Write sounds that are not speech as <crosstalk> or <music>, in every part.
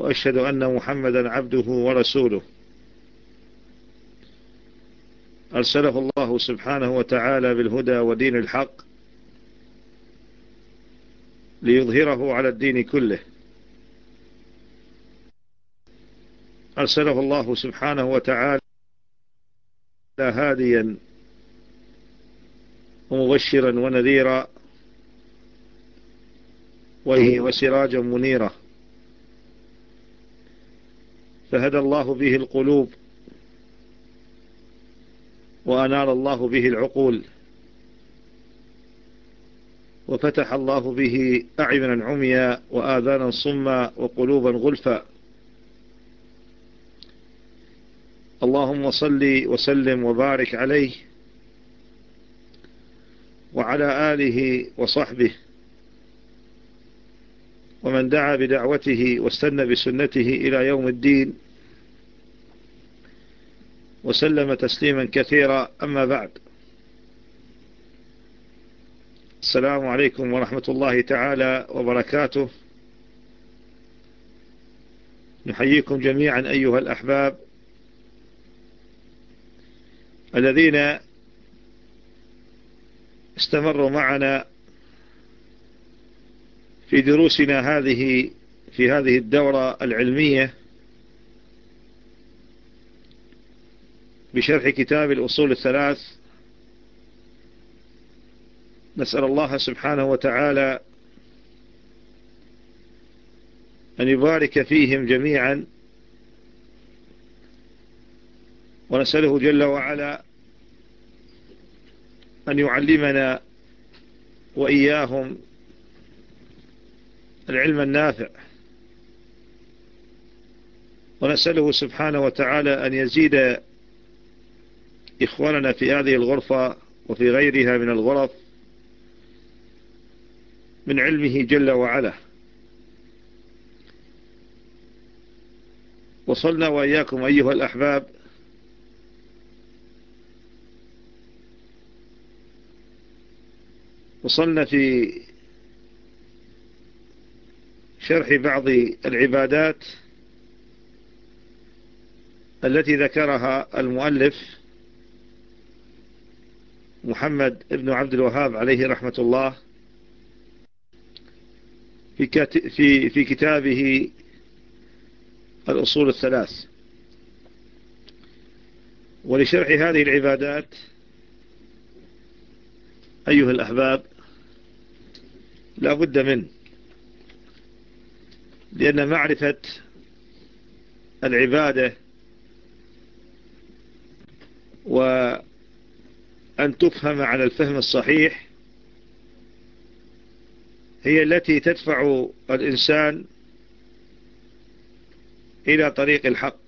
وأشهد أن محمدا عبده ورسوله. أرسله الله سبحانه وتعالى بالهدى ودين الحق ليظهره على الدين كله. أرسله الله سبحانه وتعالى هاديا ومبشرا ونذيرا وسراجا منيرا. فهدى الله به القلوب وأنار الله به العقول وفتح الله به أعينا عميا وآذانا صما وقلوبا غلفا. اللهم صل وسلم وبارك عليه وعلى آله وصحبه ومن دعا بدعوته واستنى بسنته إلى يوم الدين. وسلم تسليما كثيرا. أما بعد. السلام عليكم ورحمة الله تعالى وبركاته. نحييكم جميعا أيها الأحباب الذين استمروا معنا في دروسنا هذه في هذه الدورة العلمية. بشرح كتاب الأصول الثلاث. نسأل الله سبحانه وتعالى أن يبارك فيهم جميعا. ونسأله جل وعلا أن يعلمنا وإياهم العلم النافع. ونسأله سبحانه وتعالى أن يزيد إخواننا في هذه الغرفة وفي غيرها من الغرف من علمه جل وعلا. وصلنا وإياكم أيها الأحباب وصلنا في شرح بعض العبادات التي ذكرها المؤلف محمد ابن عبد الوهاب عليه رحمة الله في, في, في كتابه الأصول الثلاث. ولشرح هذه العبادات أيها الأحباب لا بد منه لأن معرفة العبادة وأن تفهم على الفهم الصحيح هي التي تدفع الإنسان إلى طريق الحق.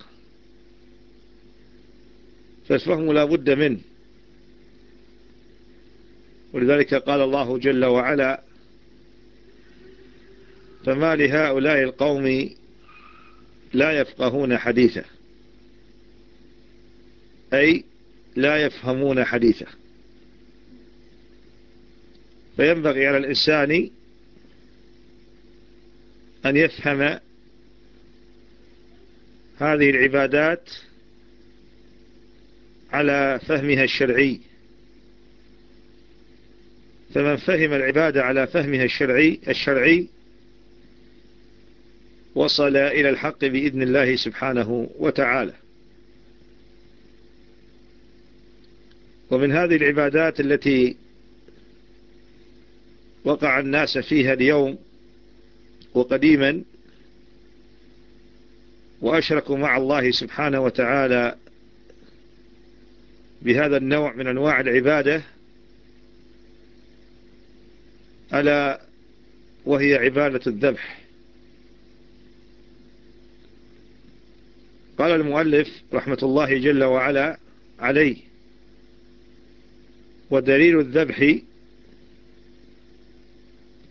فالفهم لا بد منه. ولذلك قال الله جل وعلا فما لهؤلاء القوم لا يفقهون حديثا أي لا يفهمون حديثا فينبغي على الإنسان أن يفهم هذه العبادات على فهمها الشرعي. فمن فهم العبادة على فهمها الشرعي الشرعي وصل إلى الحق بإذن الله سبحانه وتعالى. ومن هذه العبادات التي وقع الناس فيها اليوم وقديما وأشركوا مع الله سبحانه وتعالى بهذا النوع من أنواع العبادة ألا وهي عبادة الذبح. قال المؤلف رحمة الله جل وعلا عليه ودليل الذبح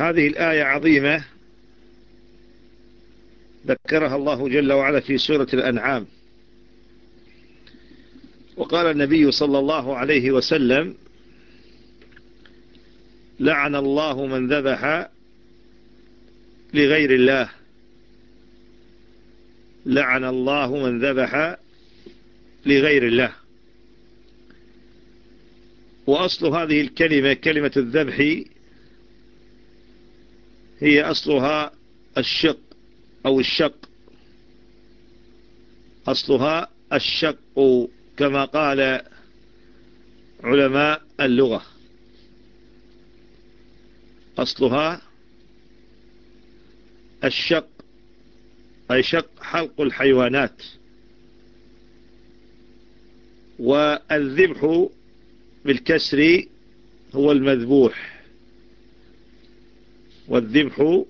هذه الآية عظيمة ذكرها الله جل وعلا في سورة الأنعام. وقال النبي صلى الله عليه وسلم لعن الله من ذبح لغير الله. لعن الله من ذبح لغير الله. وأصل هذه الكلمة كلمة الذبح هي أصلها الشق أو الشق. أصلها الشق كما قال علماء اللغة. أصلها الشق أي شق حلق الحيوانات. والذبح بالكسر هو المذبوح. والذبح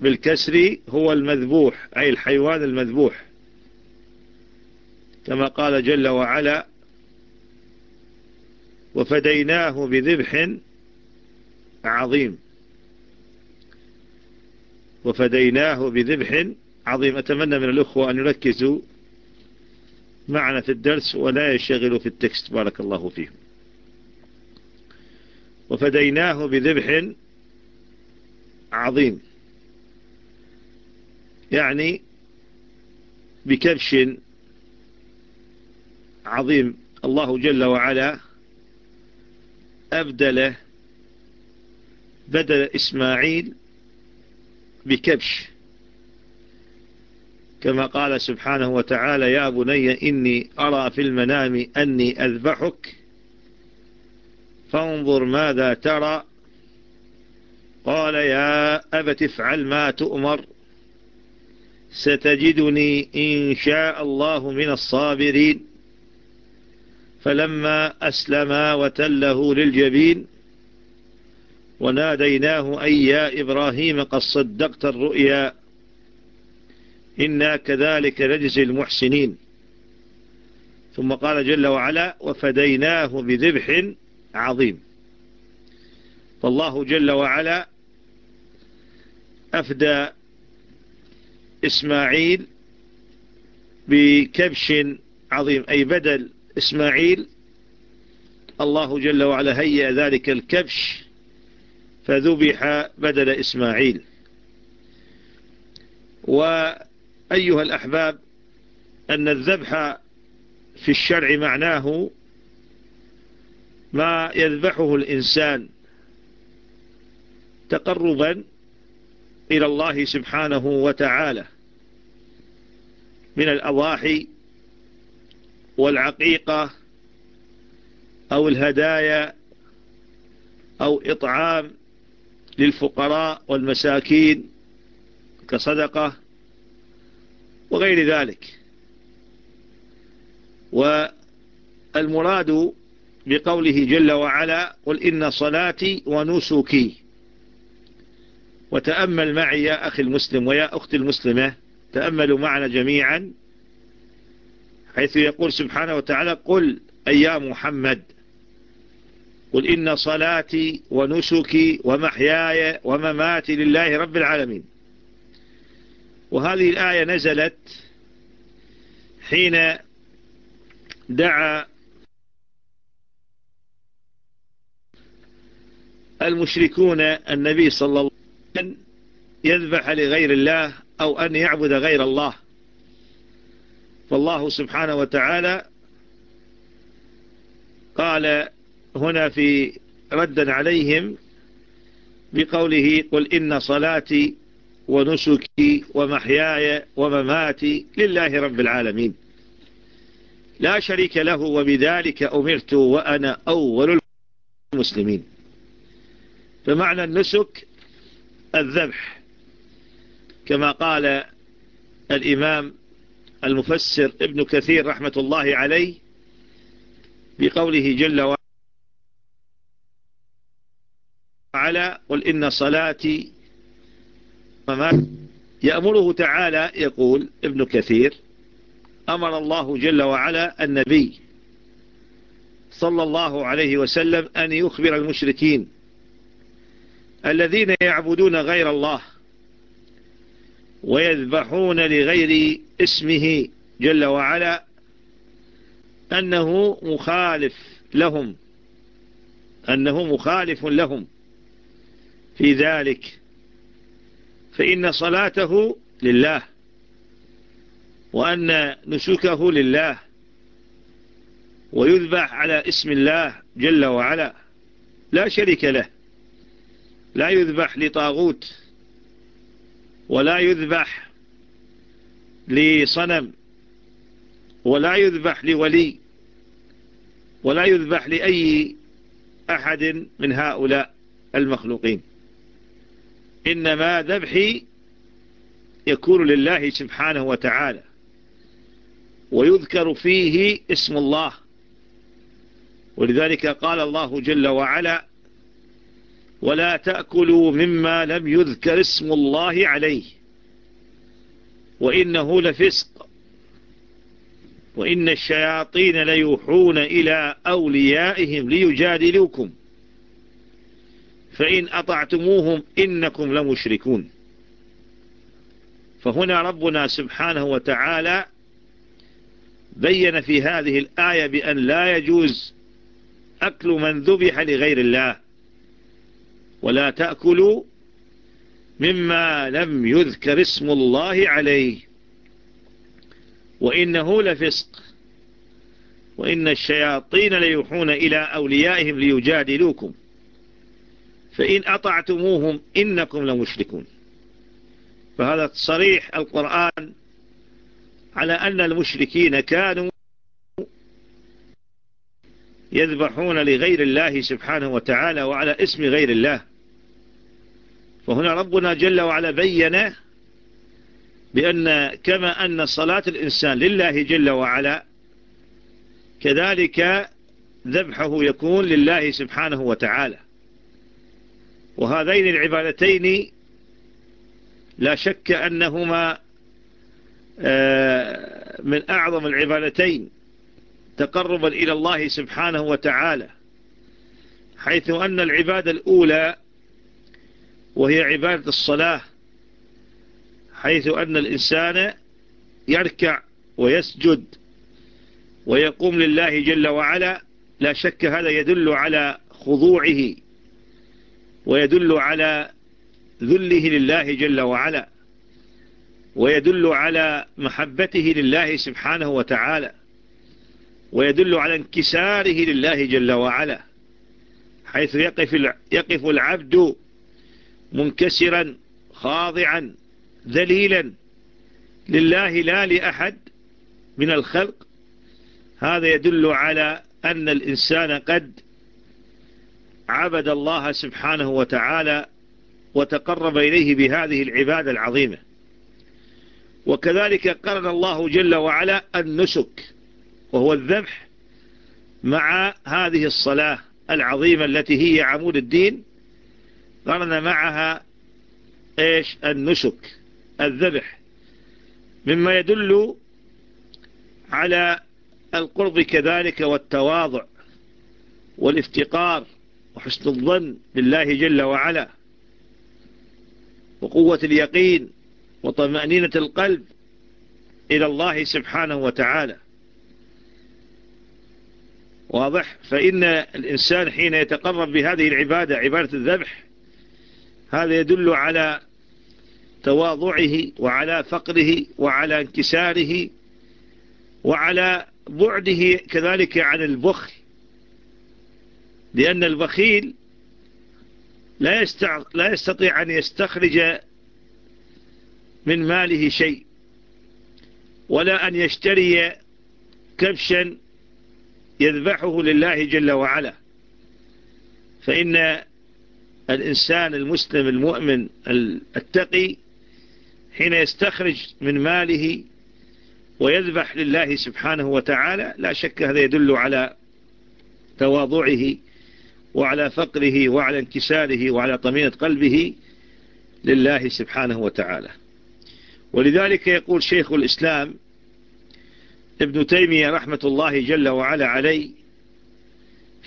بالكسر هو المذبوح أي الحيوان المذبوح. كما قال جل وعلا وفديناه بذبح عظيم. وفديناه بذبح عظيم. أتمنى من الأخوة أن يركزوا معنا في الدرس ولا يشغلوا في التكست. بارك الله فيهم. وفديناه بذبح عظيم. يعني بكبش عظيم. الله جل وعلا أبدله بدل إسماعيل بكبش كما قال سبحانه وتعالى يا بني إني أرى في المنام أني أذبحك فانظر ماذا ترى قال يا أبت افعل ما تؤمر ستجدني إن شاء الله من الصابرين. فلما أسلما وتله للجبين وناديناه أي يا إبراهيم قد صدقت الرؤيا إنا كذلك نجزي المحسنين. ثم قال جل وعلا وفديناه بذبح عظيم. فالله جل وعلا أفدى إسماعيل بكبش عظيم أي بدل إسماعيل. الله جل وعلا هيأ ذلك الكبش فذبح بدل إسماعيل. وأيها الأحباب أن الذبح في الشرع معناه ما يذبحه الإنسان تقربا إلى الله سبحانه وتعالى من الأضاحي والعقيقة أو الهدايا أو إطعام للفقراء والمساكين كصدقة وغير ذلك. والمراد بقوله جل وعلا قل إن صلاتي ونسكي. وتأمل معي يا أخي المسلم ويا أختي المسلمة تأملوا معنا جميعا حيث يقول سبحانه وتعالى قل أي يا محمد قل إن صلاتي ونسكي ومحياي ومماتي لله رب العالمين. وهذه الآية نزلت حين دعا المشركون النبي صلى الله أن يذبح لغير الله أو أن يعبد غير الله. فالله سبحانه وتعالى قال هنا في ردا عليهم بقوله قل إن صلاتي ونسكي ومحياي ومماتي لله رب العالمين. لا شريك له وبذلك أمرت وأنا أول المسلمين. فمعنى النسك الذبح كما قال الإمام المفسر ابن كثير رحمة الله عليه بقوله جل وعلا قل إن صلاتي يأمره تعالى يقول ابن كثير أمر الله جل وعلا النبي صلى الله عليه وسلم أن يخبر المشركين الذين يعبدون غير الله ويذبحون لغير اسمه جل وعلا أنه مخالف لهم أنه مخالف لهم. في ذلك فإن صلاته لله وأن نسكه لله ويذبح على اسم الله جل وعلا لا شريك له. لا يذبح لطاغوت ولا يذبح لصنم ولا يذبح لولي ولا يذبح لأي أحد من هؤلاء المخلوقين. إنما ذبحي يكون لله سبحانه وتعالى ويذكر فيه اسم الله. ولذلك قال الله جل وعلا ولا تأكلوا مما لم يذكر اسم الله عليه. وإنه لفسق. وإن الشياطين ليوحون إلى أوليائهم ليجادلوكم. فإن أطعتموهم إنكم لمشركون. فهنا ربنا سبحانه وتعالى بين في هذه الآية بأن لا يجوز أكل من ذبح لغير الله. ولا تأكلوا مما لم يذكر اسم الله عليه. وإنه لفسق. وإن الشياطين ليوحون إلى أوليائهم ليجادلوكم. فإن أطعتموهم إنكم لمشركون. فهذا صريح القرآن على أن المشركين كانوا يذبحون لغير الله سبحانه وتعالى وعلى اسم غير الله. وهنا ربنا جل وعلا بين بأن كما أن صلاة الإنسان لله جل وعلا كذلك ذبحه يكون لله سبحانه وتعالى. وهذين العبادتين لا شك أنهما آه، من أعظم العبادتين تقربا إلى الله سبحانه وتعالى حيث أن العبادة الأولى وهي عبادة الصلاة حيث أن الإنسان يركع ويسجد ويقوم لله جل وعلا. لا شك هذا يدل على خضوعه ويدل على ذله لله جل وعلا ويدل على محبته لله سبحانه وتعالى ويدل على انكساره لله جل وعلا حيث يقف يقف العبد منكسرا خاضعا ذليلا. لله لا لأحد من الخلق. هذا يدل على أن الإنسان قد عبد الله سبحانه وتعالى وتقرب إليه بهذه العبادة العظيمة. وكذلك قرن الله جل وعلا النسك وهو الذبح مع هذه الصلاة العظيمة التي هي عمود الدين. قرن معها إيش؟ النسك الذبح. مما يدل على القرب كذلك والتواضع والافتقار وحسن الظن بالله جل وعلا وقوة اليقين وطمأنينة القلب إلى الله سبحانه وتعالى. واضح؟ فإن الإنسان حين يتقرب بهذه العبادة عبادة الذبح هذا يدل على تواضعه وعلى فقره وعلى انكساره وعلى بعده كذلك عن البخل. لأن البخيل لا, لا يستطيع أن يستخرج من ماله شيء ولا أن يشتري كبشا يذبحه لله جل وعلا. فإن الإنسان المسلم المؤمن التقي حين يستخرج من ماله ويذبح لله سبحانه وتعالى لا شك هذا يدل على تواضعه وعلى فقره وعلى انكساره وعلى طمينة قلبه لله سبحانه وتعالى. ولذلك يقول شيخ الإسلام ابن تيمية رحمة الله جل وعلا عليه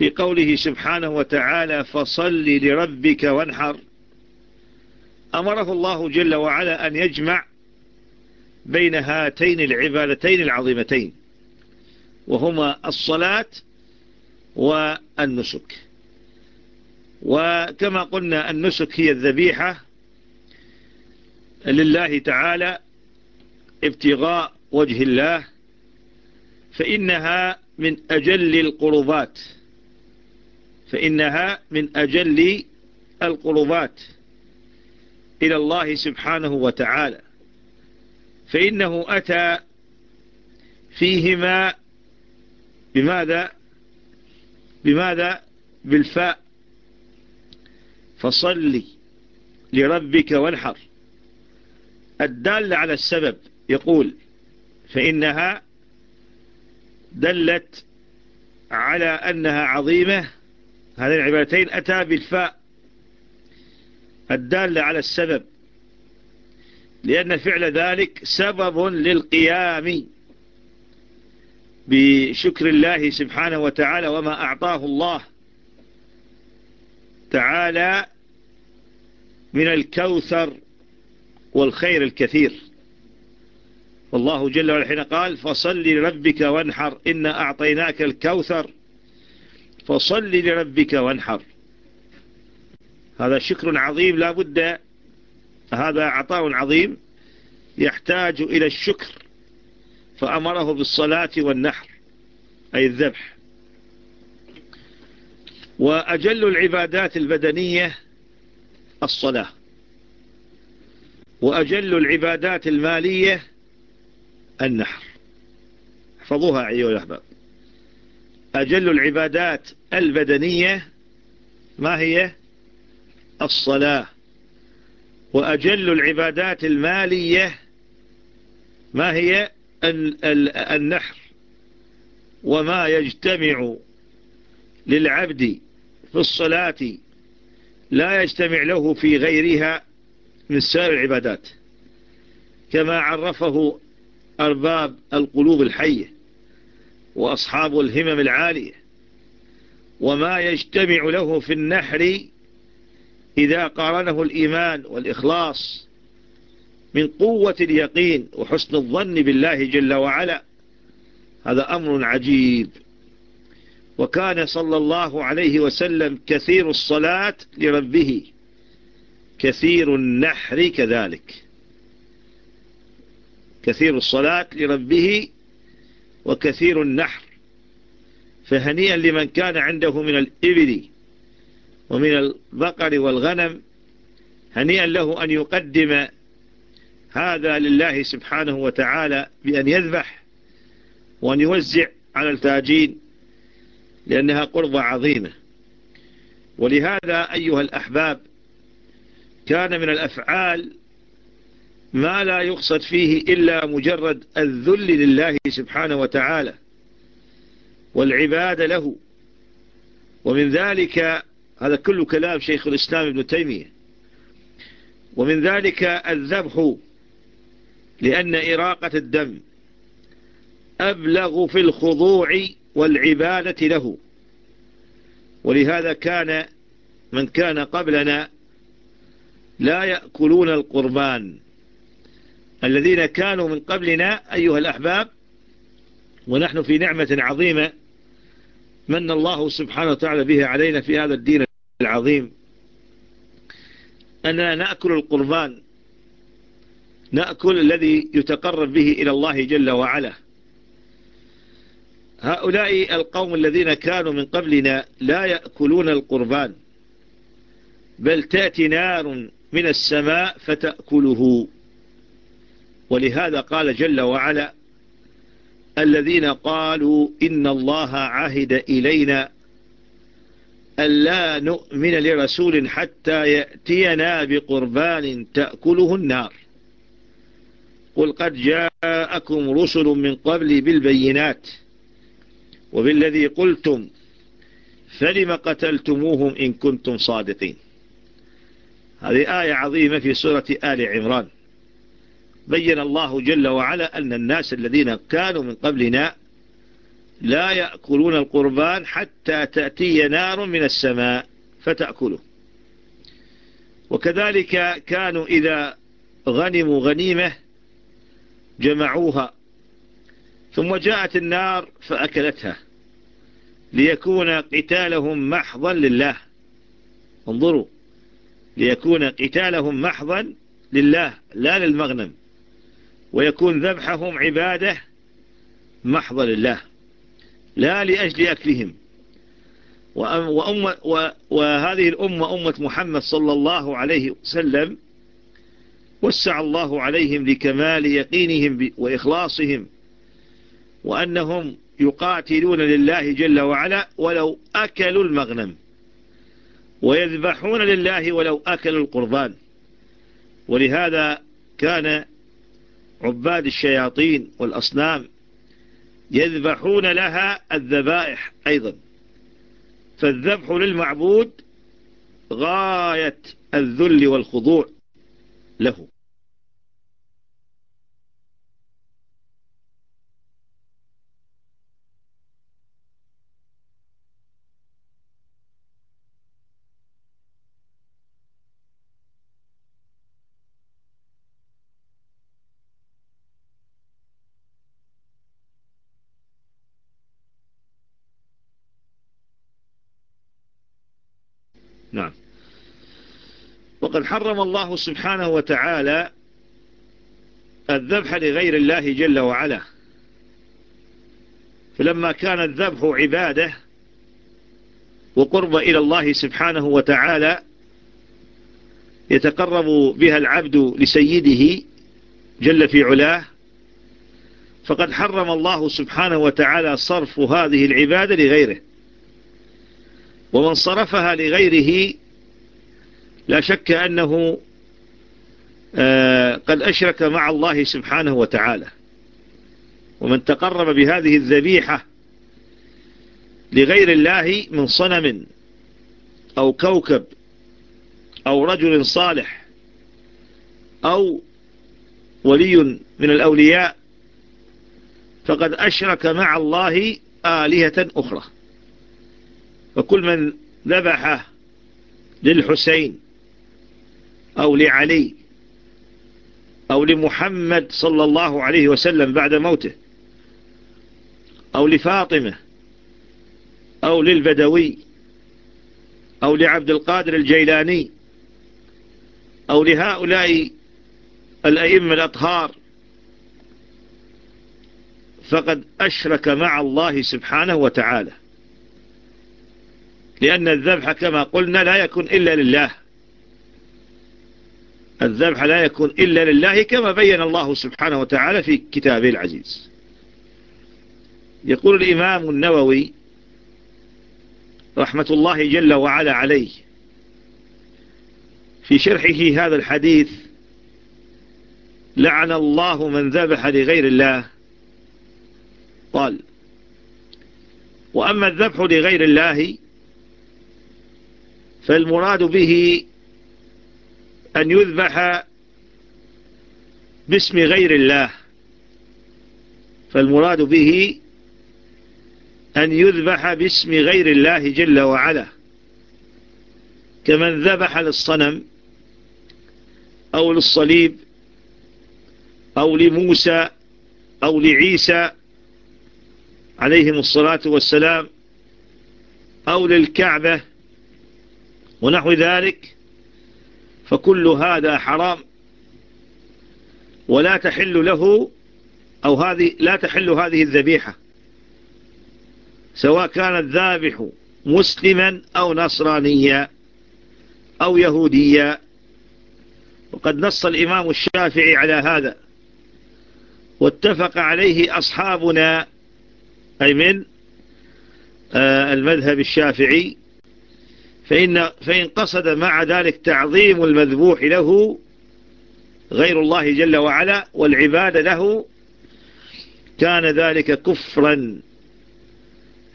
في قوله سبحانه وتعالى فصل لربك وانحر. أمره الله جل وعلا أن يجمع بين هاتين العبادتين العظيمتين وهما الصلاة والنسك. وكما قلنا النسك هي الذبيحة لله تعالى ابتغاء وجه الله فإنها من أجل القربات. فإنها من أجل القربات إلى الله سبحانه وتعالى. فإنه أتى فيهما بماذا؟ بماذا؟ بالفاء. فصلي لربك وانحر. الدال على السبب يقول فإنها دلت على أنها عظيمة هذين العبارتين أتى بالفاء الدالة على السبب لأن فعل ذلك سبب للقيام بشكر الله سبحانه وتعالى وما أعطاه الله تعالى من الكوثر والخير الكثير. والله جل وعلا حين قال فصل لربك وانحر إنا أعطيناك الكوثر فصل لربك وانحر. هذا شكر عظيم لا بد هذا عطاء عظيم يحتاج إلى الشكر. فأمره بالصلاة والنحر أي الذبح. وأجل العبادات البدنية الصلاة. وأجل العبادات المالية النحر. احفظوها أيها الأحباب. أجل العبادات البدنية ما هي؟ الصلاة. وأجل العبادات المالية ما هي؟ النحر. وما يجتمع للعبد في الصلاة لا يجتمع له في غيرها من سائر العبادات. كما عرفه أرباب القلوب الحية. وأصحاب الهمم العالية. وما يجتمع له في النحر إذا قارنه الإيمان والإخلاص من قوة اليقين وحسن الظن بالله جل وعلا. هذا أمر عجيب. وكان صلى الله عليه وسلم كثير الصلاة لربه. كثير النحر كذلك. كثير الصلاة لربه وكثير النحر فهنيئا لمن كان عنده من الإبل ومن البقر والغنم هنيئا له أن يقدم هذا لله سبحانه وتعالى بأن يذبح وأن يوزع على التاجين لأنها قربة عظيمة. ولهذا أيها الأحباب كان من الأفعال ما لا يقصد فيه إلا مجرد الذل لله سبحانه وتعالى والعبادة له. ومن ذلك هذا كل كلام شيخ الإسلام ابن تيمية. ومن ذلك الذبح لأن إراقة الدم أبلغ في الخضوع والعبادة له. ولهذا كان من كان قبلنا لا يأكلون القربان. الذين كانوا من قبلنا أيها الأحباب ونحن في نعمة عظيمة من الله سبحانه وتعالى به علينا في هذا الدين العظيم. أننا نأكل القربان نأكل الذي يتقرب به إلى الله جل وعلا. هؤلاء القوم الذين كانوا من قبلنا لا يأكلون القربان بل تأتي نار من السماء فتأكله. ولهذا قال جل وعلا الذين قالوا إن الله عهد إلينا ألا نؤمن لرسول حتى يأتينا بقربان تأكله النار. قل قد جاءكم رسل من قبل بالبينات وبالذي قلتم فلم قتلتموهم إن كنتم صادقين. هذه آية عظيمة في سورة آل عمران. بين الله جل وعلا أن الناس الذين كانوا من قبلنا لا يأكلون القربان حتى تأتي نار من السماء فتأكله. وكذلك كانوا إذا غنموا غنيمة جمعوها ثم جاءت النار فأكلتها ليكون قتالهم محضا لله. انظروا ليكون قتالهم محضا لله لا للمغنم. ويكون ذبحهم عبادة محضة لله لا لأجل أكلهم. وأم وهذه الأمة أمة محمد صلى الله عليه وسلم وسع الله عليهم لكمال يقينهم وإخلاصهم وأنهم يقاتلون لله جل وعلا ولو أكلوا المغنم ويذبحون لله ولو أكلوا القربان. ولهذا كان عباد الشياطين والأصنام يذبحون لها الذبائح أيضا. فالذبح للمعبود غاية الذل والخضوع له نعم وقد حرم الله سبحانه وتعالى الذبح لغير الله جل وعلا. فلما كان الذبح عبادة وقرب إلى الله سبحانه وتعالى يتقرب بها العبد لسيده جل في علاه فقد حرم الله سبحانه وتعالى صرف هذه العبادة لغيره. ومن صرفها لغيره لا شك أنه آه، قد أشرك مع الله سبحانه وتعالى. ومن تقرب بهذه الذبيحة لغير الله من صنم أو كوكب أو رجل صالح أو ولي من الأولياء فقد أشرك مع الله آلهة أخرى. فكل من ذبح للحسين أو لعلي أو لمحمد صلى الله عليه وسلم بعد موته أو لفاطمة أو للبدوي أو لعبد القادر الجيلاني أو لهؤلاء الأئمة الأطهار فقد أشرك مع الله سبحانه وتعالى لأن الذبح كما قلنا لا يكون إلا لله الذبح لا يكون إلا لله كما بين الله سبحانه وتعالى في كتابه العزيز. يقول الإمام النووي رحمة الله جل وعلا عليه في شرحه هذا الحديث لعن الله من ذبح لغير الله قال وأما الذبح لغير الله فالمراد به أن يذبح باسم غير الله. فالمراد به أن يذبح باسم غير الله جل وعلا. كمن ذبح للصنم أو للصليب أو لموسى أو لعيسى عليهم الصلاة والسلام أو للكعبة ونحو ذلك. فكل هذا حرام. ولا تحل له أو هذه لا تحل هذه الذبيحة. سواء كان الذابح مسلما أو نصرانيا أو يهوديا. وقد نص الإمام الشافعي على هذا. واتفق عليه أصحابنا أي من آه، المذهب الشافعي. فإن, فإن قصد مع ذلك تعظيم المذبوح له غير الله جل وعلا والعبادة له كان ذلك كفرا.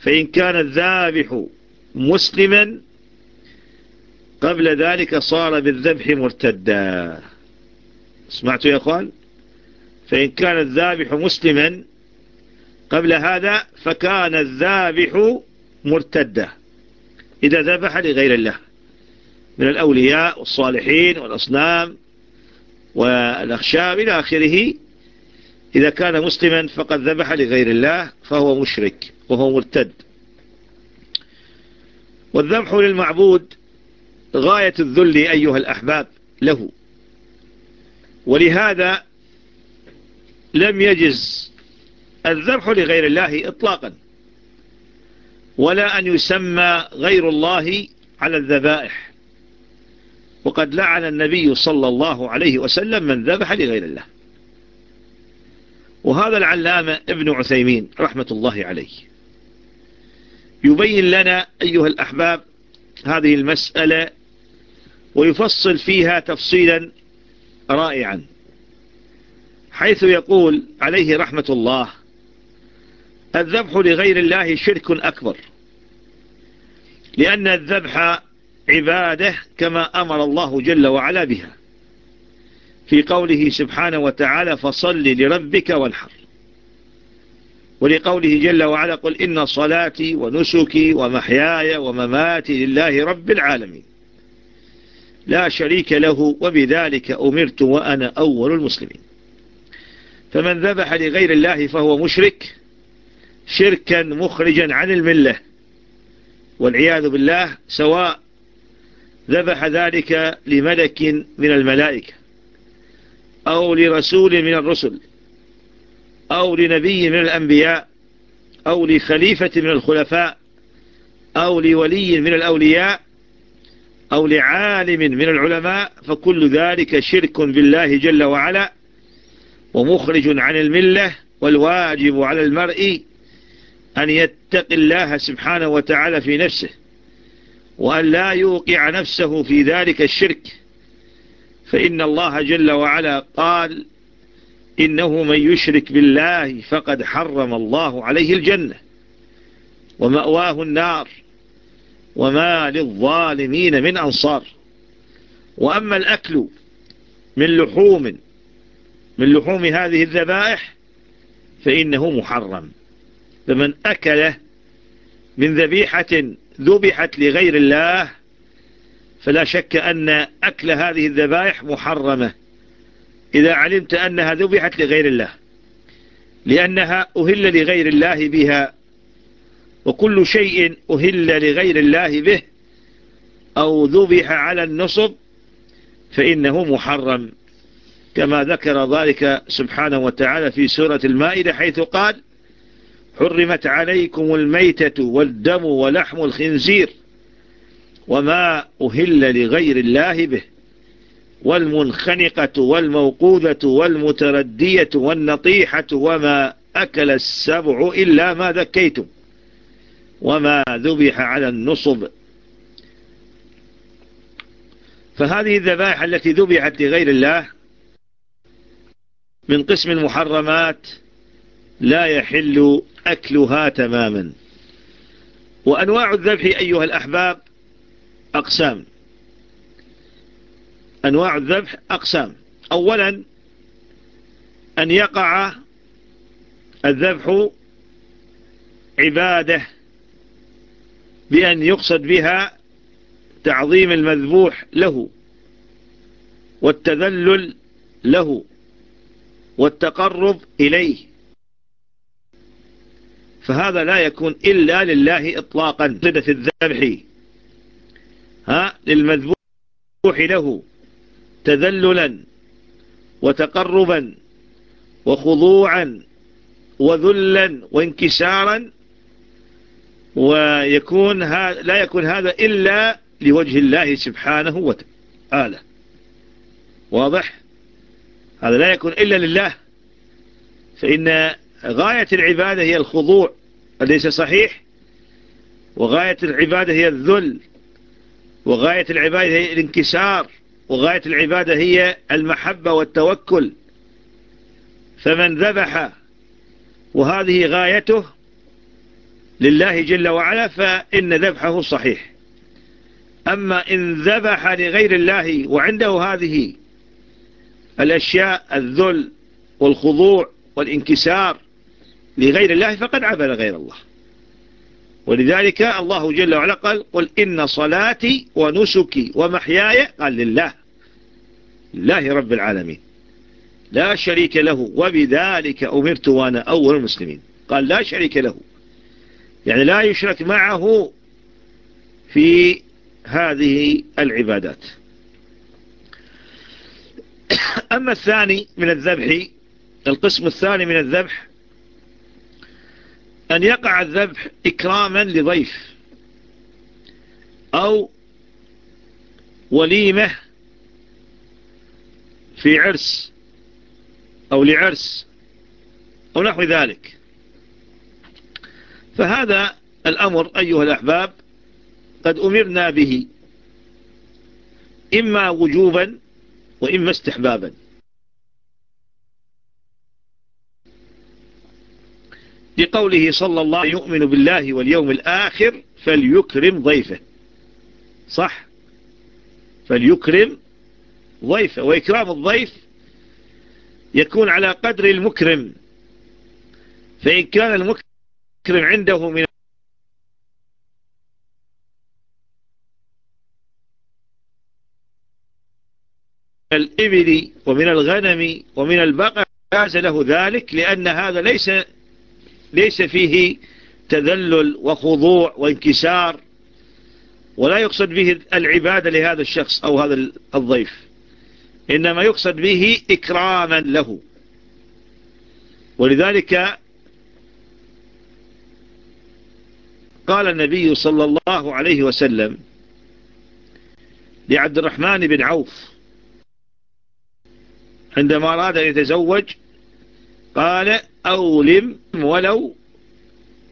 فإن كان الذابح مسلما قبل ذلك صار بالذبح مرتدا. سمعتوا يا أخوان؟ فإن كان الذابح مسلما قبل هذا فكان الذابح مرتدا. إذا ذبح لغير الله. من الأولياء والصالحين والأصنام والأخشاب إلى آخره. إذا كان مسلما فقد ذبح لغير الله فهو مشرك وهو مرتد. والذبح للمعبود غاية الذل أيها الأحباب له. ولهذا لم يجز الذبح لغير الله إطلاقا. ولا أن يسمى غير الله على الذبائح. وقد لعن النبي صلى الله عليه وسلم من ذبح لغير الله. وهذا العلامة ابن عثيمين رحمة الله عليه. يبين لنا أيها الأحباب هذه المسألة ويفصل فيها تفصيلا رائعا حيث يقول عليه رحمة الله الذبح لغير الله شرك أكبر. لأن الذبح عبادة كما أمر الله جل وعلا بها. في قوله سبحانه وتعالى فصل لربك وانحر. ولقوله جل وعلا قل إن صلاتي ونسكي ومحياي ومماتي لله رب العالمين. لا شريك له وبذلك أمرت وأنا أول المسلمين. فمن ذبح لغير الله فهو مشرك. شركا مخرجا عن الملة. والعياذ بالله سواء ذبح ذلك لملك من الملائكة أو لرسول من الرسل أو لنبي من الأنبياء أو لخليفة من الخلفاء أو لولي من الأولياء أو لعالم من العلماء فكل ذلك شرك بالله جل وعلا ومخرج عن الملة والواجب على المرء أن يتق الله سبحانه وتعالى في نفسه وأن لا يوقع نفسه في ذلك الشرك. فإن الله جل وعلا قال إنه من يشرك بالله فقد حرم الله عليه الجنة ومأواه النار وما للظالمين من أنصار. وأما الأكل من لحوم من لحوم هذه الذبائح فإنه محرم. فمن أكل من ذبيحة ذبحت لغير الله فلا شك أن أكل هذه الذبائح محرمة إذا علمت أنها ذبحت لغير الله لأنها أهل لغير الله بها وكل شيء أهل لغير الله به أو ذبح على النصب فإنه محرم كما ذكر ذلك سبحانه وتعالى في سورة المائدة حيث قال حرمت عليكم الميتة والدم ولحم الخنزير وما أهل لغير الله به والمنخنقة والموقوذة والمتردية والنطيحة وما أكل السبع إلا ما ذكيتم وما ذبح على النصب. فهذه الذبائح التي ذبحت لغير الله من قسم المحرمات لا يحل أكلها تماما. وأنواع الذبح أيها الأحباب أقسام. أنواع الذبح أقسام. أولا أن يقع الذبح عبادة بأن يقصد بها تعظيم المذبوح له والتذلل له والتقرب إليه. فهذا لا يكون إلا لله إطلاقا صدة الذبح. ها للمذبوح له تذللا وتقربا وخضوعا وذلا وانكسارا ويكون لا يكون هذا إلا لوجه الله سبحانه وتعالى. واضح؟ هذا لا يكون إلا لله. فإن غاية العبادة هي الخضوع أليس صحيح؟ وغاية العبادة هي الذل وغاية العبادة هي الانكسار وغاية العبادة هي المحبة والتوكل. فمن ذبح وهذه غايته لله جل وعلا فإن ذبحه صحيح. أما إن ذبح لغير الله وعنده هذه الأشياء الذل والخضوع والانكسار لغير الله فقد عبد غير الله. ولذلك الله جل وعلا قال قل إن صلاتي ونسكي ومحياي قال لله لله رب العالمين لا شريك له وبذلك أمرت وأنا أول المسلمين. قال لا شريك له. يعني لا يشرك معه في هذه العبادات. <coughs> أما الثاني من الذبح القسم الثاني من الذبح أن يقع الذبح إكراما لضيف أو وليمة في عرس أو لعرس أو نحو ذلك. فهذا الأمر أيها الأحباب قد أمرنا به إما وجوبا وإما استحبابا. لقوله صلى الله يؤمن بالله واليوم الآخر فليكرم ضيفه. صح؟ فليكرم ضيفه. وإكرام الضيف يكون على قدر المكرم. فإن كان المكرم عنده من الإبل ومن الغنم ومن البقر جاز له ذلك لأن هذا ليس ليس فيه تذلل وخضوع وانكسار ولا يقصد به العبادة لهذا الشخص أو هذا الضيف إنما يقصد به إكراما له. ولذلك قال النبي صلى الله عليه وسلم لعبد الرحمن بن عوف عندما أراد أن يتزوج قال أولم ولو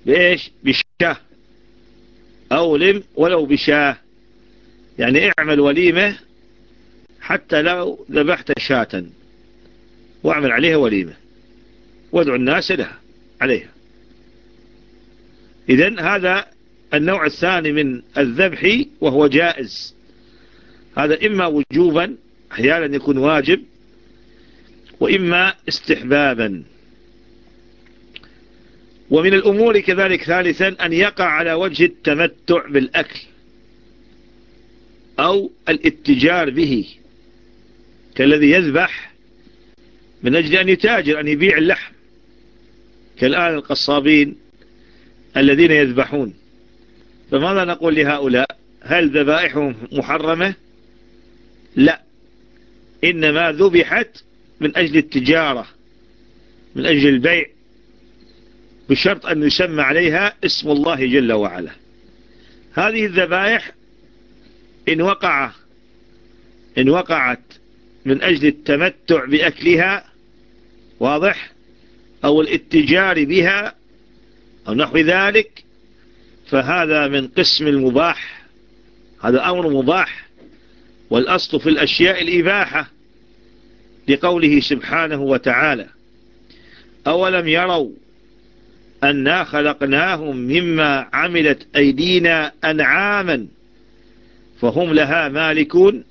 بإيش؟ بشاة. أولم ولو بشاة. يعني اعمل وليمة حتى لو ذبحت شاة. واعمل عليها وليمة. وادعو الناس لها عليها. إذن هذا النوع الثاني من الذبح وهو جائز. هذا إما وجوبا أحيانا يكون واجب وإما استحبابا. ومن الأمور كذلك ثالثا أن يقع على وجه التمتع بالأكل أو الاتجار به كالذي يذبح من أجل أن يتاجر أن يبيع اللحم كالآن القصابين الذين يذبحون. فماذا نقول لهؤلاء؟ هل ذبائحهم محرمة؟ لا. إنما ذبحت من أجل التجارة من أجل البيع. بشرط أن يسمى عليها اسم الله جل وعلا. هذه الذبائح إن وقع إن وقعت من أجل التمتع بأكلها واضح؟ أو الاتجار بها أو نحو ذلك فهذا من قسم المباح. هذا أمر مباح. والأصل في الأشياء الإباحة لقوله سبحانه وتعالى أولم يروا أنا خلقناهم مما عملت أيدينا أنعاما فهم لها مالكون.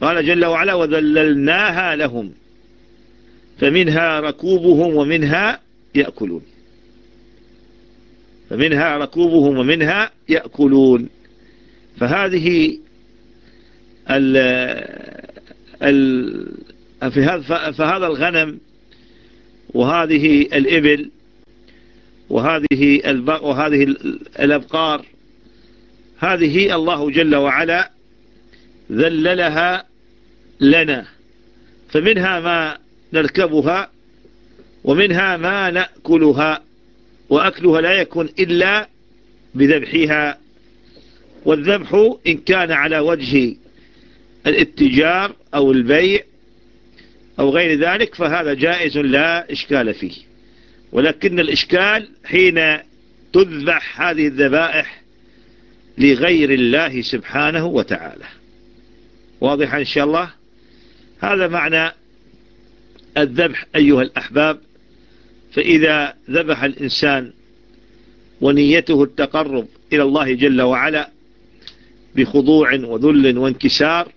قال جل وعلا وذللناها لهم فمنها ركوبهم ومنها يأكلون فمنها ركوبهم ومنها يأكلون. فهذه ال ال فهذا الغنم وهذه الإبل وهذه وهذه الأبقار. هذه الله جل وعلا ذللها لنا. فمنها ما نركبها ومنها ما نأكلها وأكلها لا يكون إلا بذبحها. والذبح إن كان على وجه الاتجار أو البيع أو غير ذلك فهذا جائز لا إشكال فيه. ولكن الإشكال حين تذبح هذه الذبائح لغير الله سبحانه وتعالى. واضح إن شاء الله؟ هذا معنى الذبح أيها الأحباب. فإذا ذبح الإنسان ونيته التقرب إلى الله جل وعلا بخضوع وذل وانكسار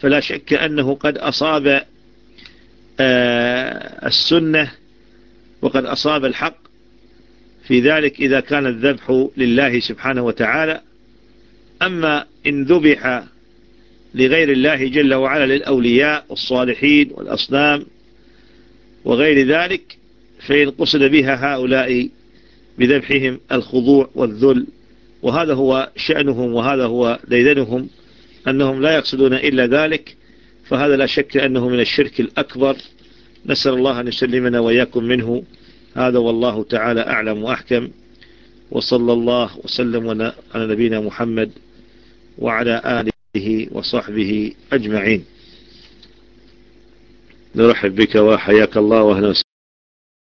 فلا شك أنه قد أصاب آه، السنة وقد أصاب الحق في ذلك إذا كان الذبح لله سبحانه وتعالى. أما إن ذبح لغير الله جل وعلا للأولياء والصالحين والأصنام وغير ذلك فإن قصد بها هؤلاء بذبحهم الخضوع والذل وهذا هو شأنهم وهذا هو ديدنهم أنهم لا يقصدون إلا ذلك فهذا لا شك أنه من الشرك الأكبر نسأل الله أن يسلمنا وإياكم منه. هذا والله تعالى أعلم وأحكم. وصلى الله وسلم على نبينا محمد وعلى آله وصحبه أجمعين. نرحب بك وحياك الله وأهلا وسهلا.